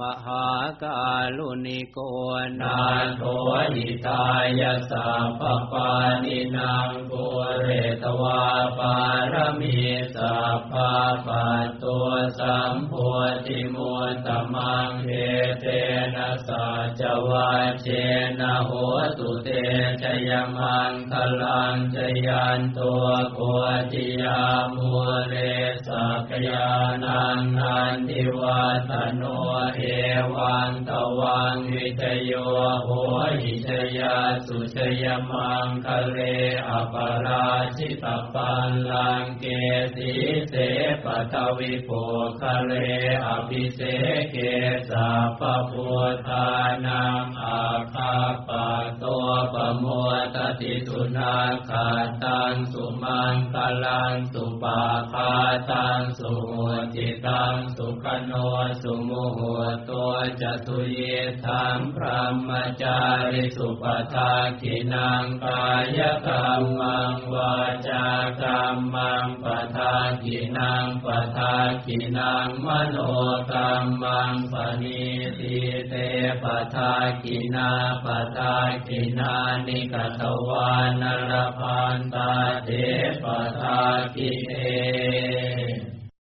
มหากาลุนิโกนาโทหิตายาสัพพปานินางกุเรตวาปารมีสัพพะปัตตัวสัมโพธิมุตตมังเอเตนะสัจวัชเชนะโหตุเตชยมังคลังชยันตัวโคติยามุเรสักยานังนันทิวัตโนเอวันตวันวิทโยโหหิชยาสุชยมังคะเลอปราชิตปันลังเกสีเสปตวิโภคะเลอภิเสเกสัพพุทานังอาคาปะ ตัวปโมตติสุนาคาตังสุมังคลังสุปาคาตังสุโหติตังสุขโนสุโมโหตัวจตุเยธังพระมจาริสุปทาขินังกายกรรมังวาจากรรมังปทาขินังปทาขินังมโนกรรมังปณิติเตปทาขินาปทาขินานิกตวานรพันตาเทปทาคิเต